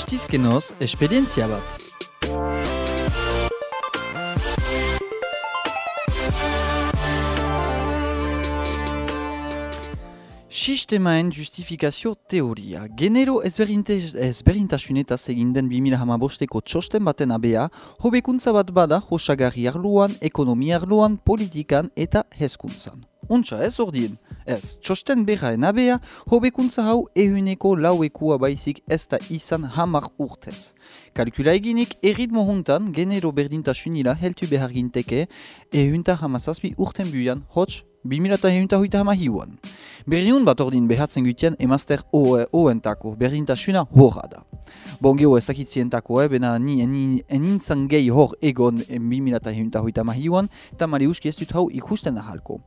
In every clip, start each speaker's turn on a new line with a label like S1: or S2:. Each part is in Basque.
S1: Astizkenoz, esperientzia bat. Sistemaen justifikazio teoria. Genero ezberintasunetaz egin den 2015ko txosten baten abea, hobekuntza bat bada hosagarri arluan, ekonomia arluan, politikan eta hezkuntzan. Untsa ez ordien, ez, txosten berraen abea, hobekuntza hau ehuneko lauekua baizik ez da izan hamar urtez. Kalkula eginik, erritmo juntan, genero berdintasunila heltu behar ginteke, ehunta hamazazpi urten buian, hotx, 2000 hoita hama hiuan. Berriun bat ordin behatzen gutien emazter oentako, berdintasuna horra da. Bon geho ez dakitzientako, eh, bena ni enintzan gehi hor egon 2000 hoita hama hiuan, eta mali uski ez dut hau ikusten ahalko.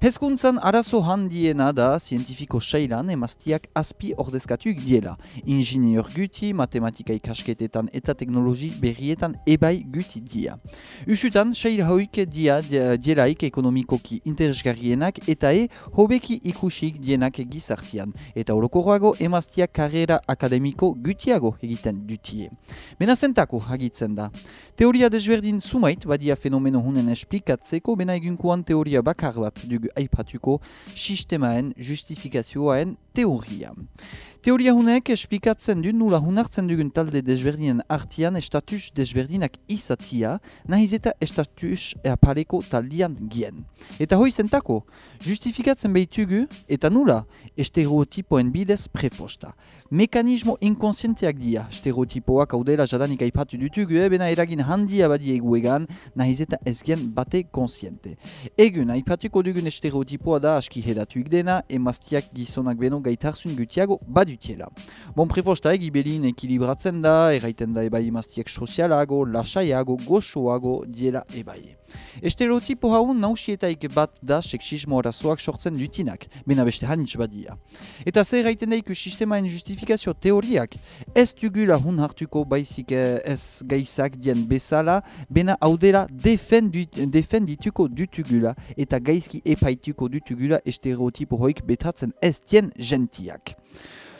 S1: Hezkuntzan arazo handiena da zientifiko seilan emaztiak aspi ordezkatuik diela. Ingenieur guti, matematika ikasketetan eta teknologi berrietan ebai guti dia. Usutan, seil hauik dia dielaik ekonomikoki interesgarri gienak eta e hobeki ikusik dienak gizartian. Eta orokorroago emaztiak karrera akademiko gutiago egiten dutie. Bena zentako hagitzen da. Teoria desberdin sumait badia fenomeno hunen esplikatzeko bena egunkuan teoria bakar bat dugu aipatuko sistemaen justifikazioaen teoria. Teoria hunek esplikatzen du nula hunartzen dugun talde desberdinen artian estatus desberdinak izatia, nahiz eta estatus eapaleko taldian gien. Eta hoi zentako, justifikatzen behitugu eta nula estereotipoen bidez prefosta. Mekanismo inkonsienteak dia, estereotipoak haudela jadanik aipatu dutugu, ebena eragin handia badi eguegan, nahiz eta ezgen bate konsiente. Egun, aipatuko dugun estereotipoa da aski hedatuik dena, emaztiak gizonak beno gaitarzun gutiago badutiela. Bon prefosta egibelin ekilibratzen da, erraiten da ebai emaztiak sozialago, lasaiago, goxoago diela ebai. Estereotipo haun nausietaik bat da seksismo arazoak sortzen dutinak, bena beste hanitz badia. Eta zer erraiten daik sistemaen justifikazio teoriak, ez dugula hun hartuko baizik ez gaizak dien bezala, bena haudela defendituko dutugula eta gaizki epaituko dutugula estereotipo hoik betatzen ez dien gentiak.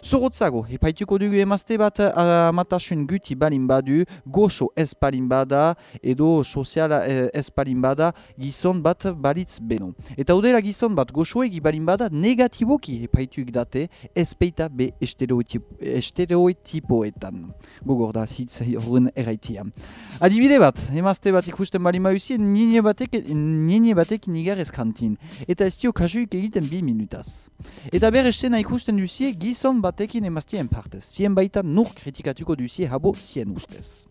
S1: Zorotzago, epaituko dugu emazte bat amatasun guti balin badu, goxo ez balin bada, edo soziala eh, ez balin bada, gizon bat balitz beno. Eta udela gizon bat goxoegi balin bada, negatiboki epaituik date, ez peita be estereotipoetan. Gogor da, hitz horren erraitia. Adibide bat, emazte bat ikusten balin baduzi, nini batek, nini batek nigar eskantin. Eta ez dio kasuik egiten bi minutaz. Eta ber estena ikusten duzie, gizon bat batekin emaztien partez. Zien baita nur kritikatuko duzie habo zien ustez.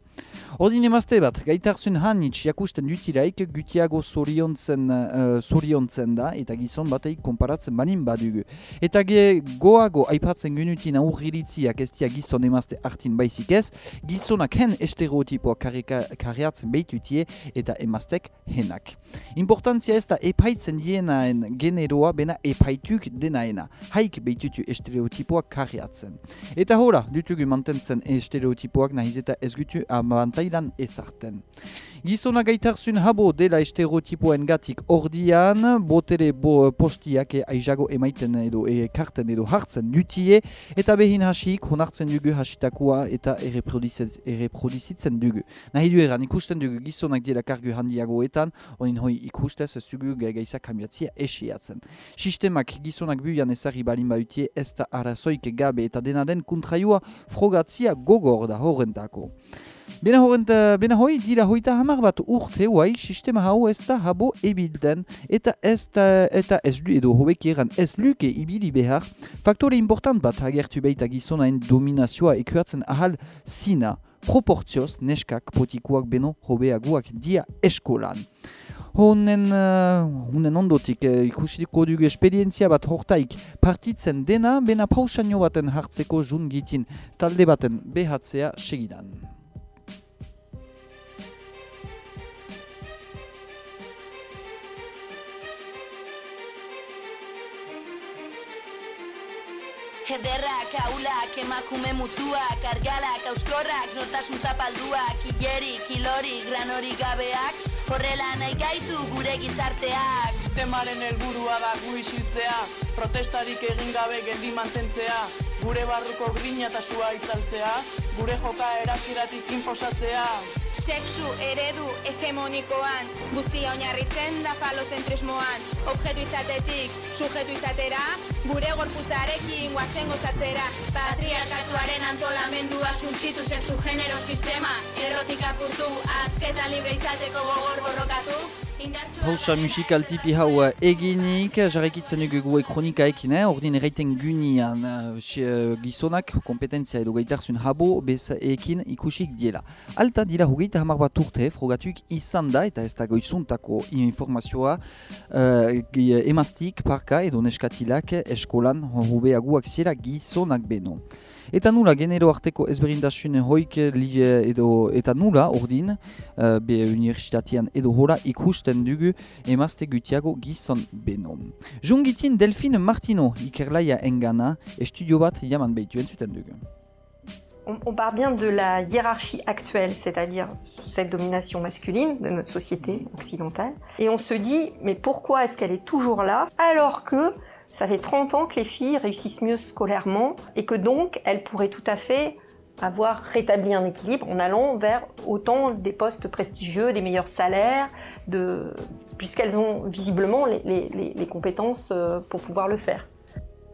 S1: Ordin emazte bat, gaitarzun hanitz jakusten dutilaik gutiago zoriontzen, uh, da eta gizon bateik konparatzen banin badugu. Eta ge goago aipatzen genutin aurriritziak ez dia gizon emazte hartin baizik ez, gizonak hen estereotipoa karriatzen behitutie eta emaztek henak. Importantzia ez da epaitzen dienaen generoa bena epaituk denaena. Haik behitutu estereotipoa karriatzen. Eta hola, dutugu mantentzen estereotipoak nahiz eta ez gutu abantailan ezarten. Gizona gaitarzun habo dela estereotipoen gatik ordian, botere bo postiak e aizago emaiten edo e karten edo hartzen dutie, eta behin hasik honartzen dugu hasitakoa eta erreproduzitzen dugu. Nahi du eran ikusten dugu gizonak dela kargu handiagoetan, onin hoi ikustez ez dugu gaizak kamiatzia esiatzen. Sistemak gizonak buian ezari balin bautie ez da arazoik gabe eta dena den kontraioa frogatzia gogor da horrentako. Bena, horrent, bena hoi dira hoita hamar bat urte guai sistema hau ez da habo ebilden eta ez, da, eta ez du edo hobek eran ez luke ibili behar faktore important bat agertu behita gizonain dominazioa ekuatzen ahal zina proportzioz neskak potikuak beno hobeaguak dia eskolan. Honen, uh, honen ondotik uh, ikusiko dugu esperientzia bat hortaik partitzen dena, bena pausanio baten hartzeko jungitin talde baten behatzea segidan.
S2: Ederrak, aulak, emakume mutzuak, argalak, auskorrak, nortasun zapalduak, ilerik, ilorik, granorik gabeak, horrela nahi gaitu gure gizarteak.
S3: Sistemaren helburua da gu isiltzea, protestarik egin gabe geldi mantentzea, gure barruko grina eta sua itzaltzea, gure joka erasiratik inposatzea.
S4: Sexu eredu hegemonikoan, guztia oinarritzen da falozentrismoan, objektu izatetik, sujetu izatera, gure gorpuzarekin guazen gozatzera, patriarkatuaren antolamendua suntxitu sexu genero sistema, erotik apurtu, asketa libre izateko gogor borrokatu,
S1: Hausa musikal tipi hau eh, eginik, jarrekitzen dugu gue kronikaekin, eh? ordin erraiten gynian uh, gizonak kompetentzia edo gaitarzun habo ekin ikusik diela. Alta dira hogeita hamar bat urte, frogatuik izan da eta ez da goizuntako informazioa uh, emaztik, parka edo neskatilak eskolan hobeaguak ziela gizonak beno. Eta nula genero arteko ezberintasun hoik edo eta nula ordin uh, be universitatean edo hora ikusten dugu emazte gutiago gizon beno. Jungitin Delphine Martino ikerlaia engana estudio bat jaman behitu entzuten dugu.
S5: On, part bien de la hiérarchie actuelle, c'est-à-dire cette domination masculine de notre société occidentale. Et on se dit, mais pourquoi est-ce qu'elle est toujours là alors que ça fait 30 ans que les filles réussissent mieux scolairement et que donc elles pourraient tout à fait avoir rétabli un équilibre en allant vers autant des postes prestigieux, des meilleurs salaires, puisqu'elles ont visiblement les compétences euh, pour pouvoir le faire.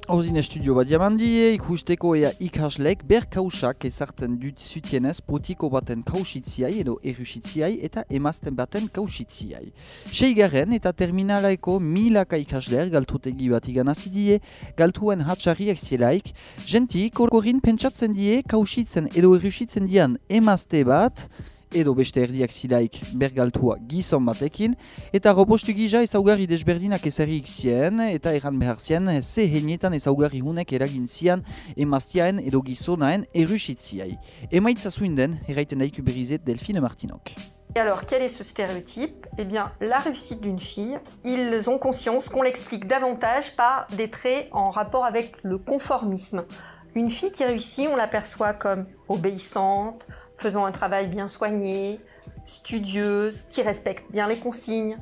S1: Ordine studio bat jamandie, ikusteko ea ikaslek ber kausak ezartzen dut zutienez potiko baten kausitziai edo erusitziai eta emazten baten kausitziai. Seigarren eta terminalaeko milaka ikasler galtutegi bat igan azidie, galtuen hatxarriak zielaik, jentik korkorin pentsatzen die kausitzen edo erusitzen dian emazte bat, edo beste erdiak zilaik bergaltua gizon batekin, eta ropostu gisa ezaugarri desberdinak ezarrik zien, eta erran behar zien, ze henietan ezaugarri hunek eragin zian emaztiaen edo gizonaen erusitziai. Emaitza zuen den, erraiten daiku berizet Delphine Martinok.
S5: Et alors, quel est ce stéréotype? Eh bien, la réussite d'une fille, ils ont conscience qu'on l'explique davantage par des traits en rapport avec le conformisme. Une fille qui réussit, on l'aperçoit comme obéissante, faisant un travail bien soigné, studieuse, qui respecte bien les consignes.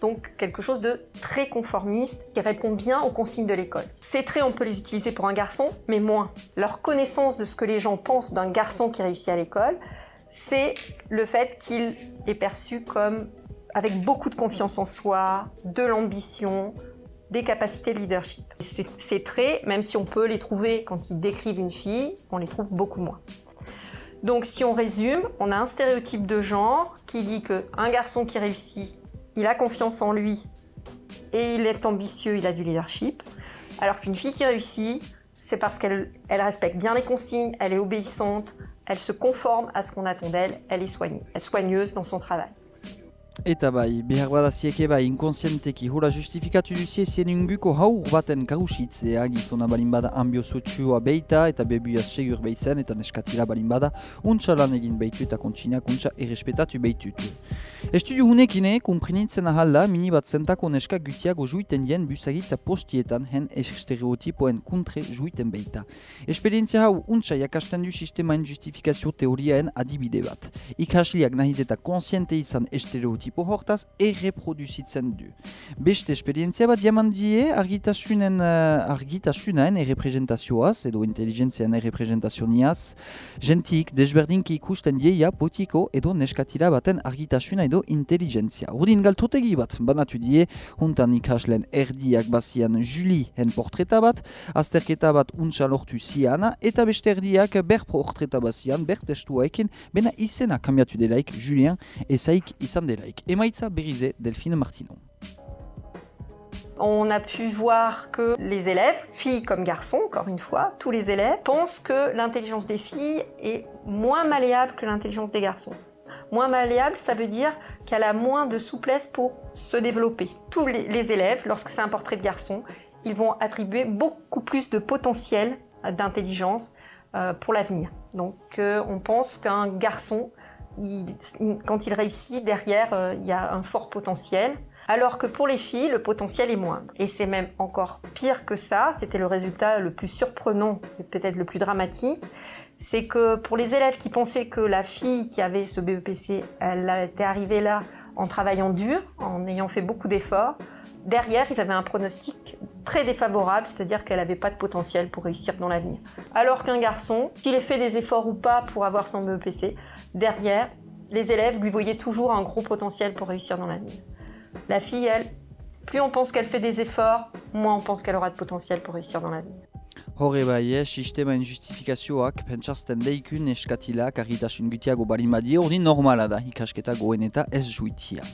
S5: Donc quelque chose de très conformiste qui répond bien aux consignes de l'école. Ces traits, on peut les utiliser pour un garçon, mais moins. Leur connaissance de ce que les gens pensent d'un garçon qui réussit à l'école, c'est le fait qu'il est perçu comme avec beaucoup de confiance en soi, de l'ambition, des capacités de leadership. Ces traits, même si on peut les trouver quand ils décrivent une fille, on les trouve beaucoup moins. Donc si on résume, on a un stéréotype de genre qui dit qu'un garçon qui réussit, il a confiance en lui et il est ambitieux, il a du leadership, alors qu'une fille qui réussit, c'est parce qu'elle elle respecte bien les consignes, elle est obéissante, elle se conforme à ce qu'on attend d'elle, elle est soignée, elle est soigneuse dans son travail.
S1: Eta bai, behar badazieke bai inkonsienteki hura justifikatu duzie zien inguko haur baten kausitzea gizona balin bada ambiozutsua beita eta bebuaz segur behitzen eta neskatila balin bada untsa lan egin behitu eta kontsinak untsa errespetatu behitutu. Estudio hunekine, kumprinitzen ahalda, mini bat zentako neska gutiago juiten dien busagitza postietan hen estereotipoen kuntre juiten beita. Esperientzia hau untsa jakasten du sistemaen justifikazio teoriaen adibide bat. Ikasliak nahiz eta konsiente izan estereotipo tipo hortaz erreproduzitzen du. Beste esperientzia bat jaman die argitasunen uh, argitasunaen errepresentazioaz edo inteligentzian errepresentazioniaz gentik desberdinki ikusten dieia potiko edo neskatila baten argitasuna edo inteligentzia. Urdin galtotegi bat, banatu die, huntan ikaslen erdiak bazian Julie en portreta bat, azterketa bat untsa lortu ziana, eta beste erdiak ber portreta bazian, ber testuaekin, bena izena kambiatu delaik Julien ezaik izan delaik. Emaitza Berizet, Delphine Martinon.
S5: On a pu voir que les élèves, filles comme garçons, encore une fois, tous les élèves, pensent que l'intelligence des filles est moins malléable que l'intelligence des garçons. Moins malléable, ça veut dire qu'elle a moins de souplesse pour se développer. Tous les, élèves, lorsque c'est un portrait de garçon, ils vont attribuer beaucoup plus de potentiel d'intelligence euh, pour l'avenir. Donc euh, on pense qu'un garçon quand il réussit, derrière, euh, il y a un fort potentiel. Alors que pour les filles, le potentiel est moindre. Et c'est même encore pire que ça, c'était le résultat le plus surprenant et peut-être le plus dramatique, c'est que pour les élèves qui pensaient que la fille qui avait ce BEPC, elle était arrivée là en travaillant dur, en ayant fait beaucoup d'efforts, derrière, ils avaient un pronostic très défavorable, c'est-à-dire qu'elle n'avait pas de potentiel pour réussir dans l'avenir. Alors qu'un garçon, qu'il ait fait des efforts ou pas pour avoir son BEPC, derrière, les élèves lui voyaient toujours un gros potentiel pour réussir dans l'avenir. La fille, elle, plus on pense qu'elle fait des efforts, moins on pense qu'elle aura de potentiel pour réussir dans l'avenir.
S1: Horre.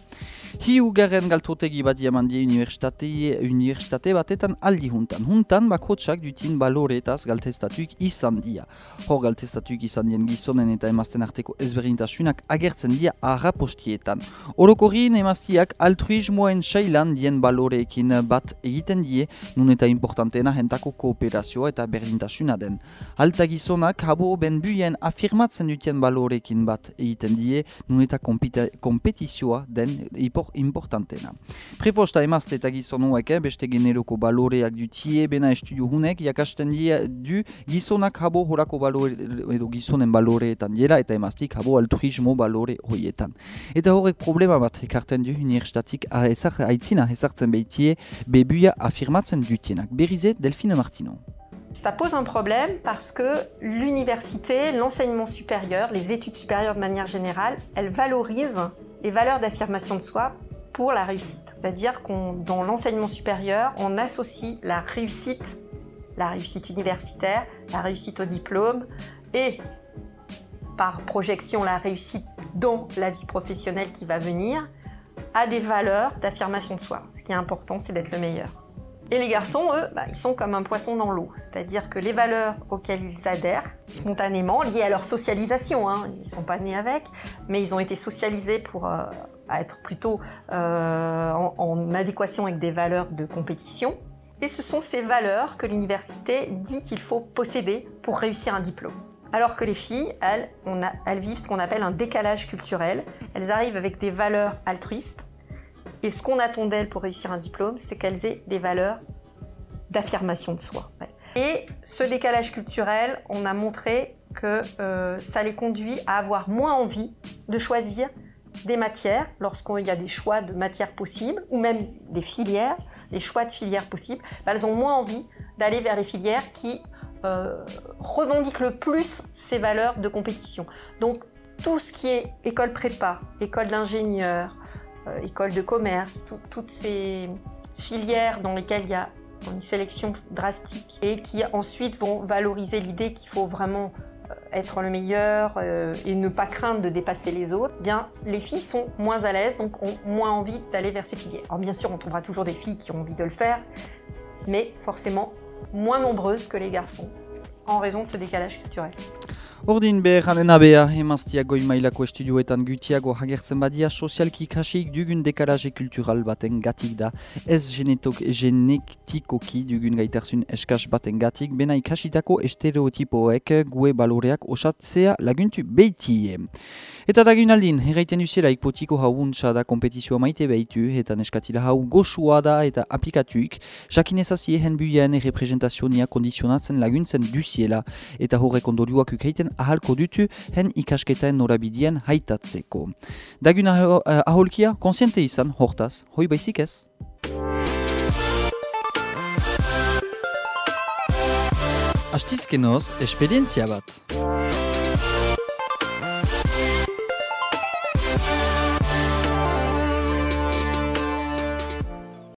S1: Hiu garen galtotegi bat jaman die universitate, universitate batetan aldi huntan. Huntan bakotsak dutin baloretaz galtestatuik izan dia. Hor galtestatuik izan dien gizonen eta emazten arteko ezberdintasunak agertzen dia arrapostietan. Orokorrin emaztiak altruismoen sailan dien baloreekin bat egiten die, nun eta importantena jentako kooperazioa eta berdintasuna den. Alta gizonak habo ben buien afirmatzen duten balorekin bat egiten die, nun eta kompetizioa den ipor importantena. Prefosta emazte eta gizonuek, eh, beste generoko baloreak dutie, bena estudio hunek, jakasten du gizonak habo horako balore, edo gizonen baloreetan dira, eta emaztik habo altruismo balore hoietan. Eta horrek problema bat ekarten du universitatik aitzina ezartzen behitie bebuia afirmatzen dutienak. Berize Delphine Martino.
S5: Ça pose un problème parce que l'université, l'enseignement supérieur, les études supérieures de manière générale, elles valorisent les valeurs d'affirmation de soi pour la réussite. C'est-à-dire qu'on, dans l'enseignement supérieur, on associe la réussite, la réussite universitaire, la réussite au diplôme et par projection la réussite dans la vie professionnelle qui va venir à des valeurs d'affirmation de soi. Ce qui est important, c'est d'être le meilleur. Et les garçons, eux, bah, ils sont comme un poisson dans l'eau. C'est-à-dire que les valeurs auxquelles ils adhèrent, spontanément, liées à leur socialisation, hein, ils ne sont pas nés avec, mais ils ont été socialisés pour euh, être plutôt euh, en, adéquation avec des valeurs de compétition. Et ce sont ces valeurs que l'université dit qu'il faut posséder pour réussir un diplôme. Alors que les filles, elles, elles vivent ce qu'on appelle un décalage culturel. Elles arrivent avec des valeurs altruistes et ce qu'on attend d'elles pour réussir un diplôme, c'est qu'elles aient des valeurs d'affirmation de soi. Et ce décalage culturel, on a montré que euh, ça les conduit à avoir moins envie de choisir des matières lorsqu'il y a des choix de matières possibles ou même des filières, des choix de filières possibles. Bah, elles ont moins envie d'aller vers les filières qui euh, revendiquent le plus ces valeurs de compétition. Donc tout ce qui est école prépa, école d'ingénieur, euh, école de commerce, toutes ces filières dans lesquelles il y a une sélection drastique et qui ensuite vont valoriser l'idée qu'il faut vraiment euh, être le meilleur euh, et ne pas craindre de dépasser les autres, eh bien les filles sont moins à l'aise, donc ont moins envie d'aller vers ces filières. Alors bien sûr, on trouvera toujours des filles qui ont envie de le faire, mais forcément moins nombreuses que les garçons, en raison de ce décalage culturel.
S1: Ordin behar abea, emaztia goi mailako estudioetan gutiago hagertzen badia sozialki ikasik dugun dekaraje kultural baten gatik da. Ez genetok, genetikoki dugun gaitarzun eskas baten gatik, bena ikasitako estereotipoek gue baloreak osatzea laguntu beitie. Eta dagun aldin, erraiten duzela ikpotiko hauuntza da kompetizioa maite behitu, eta neskatila hau goxua da eta aplikatuik, jakin ezazie hen buien representazionia kondizionatzen laguntzen duziela, eta horrek ondorioak ukeiten ahalko dutu hen ikasketaen norabidien haitatzeko. Dagun eh, aholkia, konsiente izan, hortaz, hoi baizik ez? Astizkenoz, esperientzia bat.